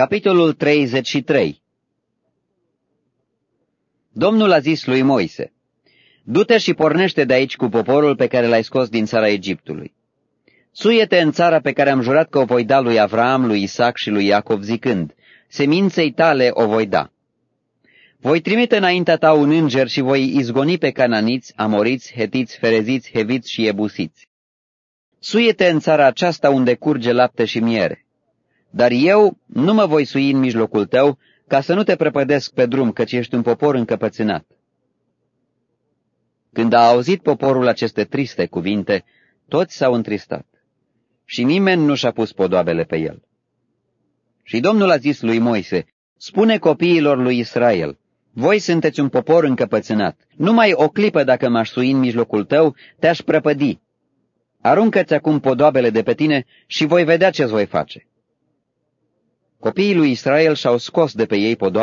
Capitolul 33 Domnul a zis lui Moise, Du-te și pornește de aici cu poporul pe care l-ai scos din țara Egiptului. Suie-te în țara pe care am jurat că o voi da lui Avram, lui Isaac și lui Iacov, zicând, Seminței tale o voi da. Voi trimite înaintea ta un înger și voi izgoni pe cananiți, amoriți, hetiți, fereziți, heviți și ebusiți. Suie-te în țara aceasta unde curge lapte și miere. Dar eu nu mă voi sui în mijlocul tău, ca să nu te prăpădesc pe drum, căci ești un popor încăpățânat. Când a auzit poporul aceste triste cuvinte, toți s-au întristat și nimeni nu și-a pus podoabele pe el. Și Domnul a zis lui Moise, spune copiilor lui Israel, voi sunteți un popor încăpățânat, numai o clipă dacă m-aș sui în mijlocul tău, te-aș prăpădi. Aruncă-ți acum podoabele de pe tine și voi vedea ce-ți voi face. Copiii lui Israel și-au scos de pe ei podoabele,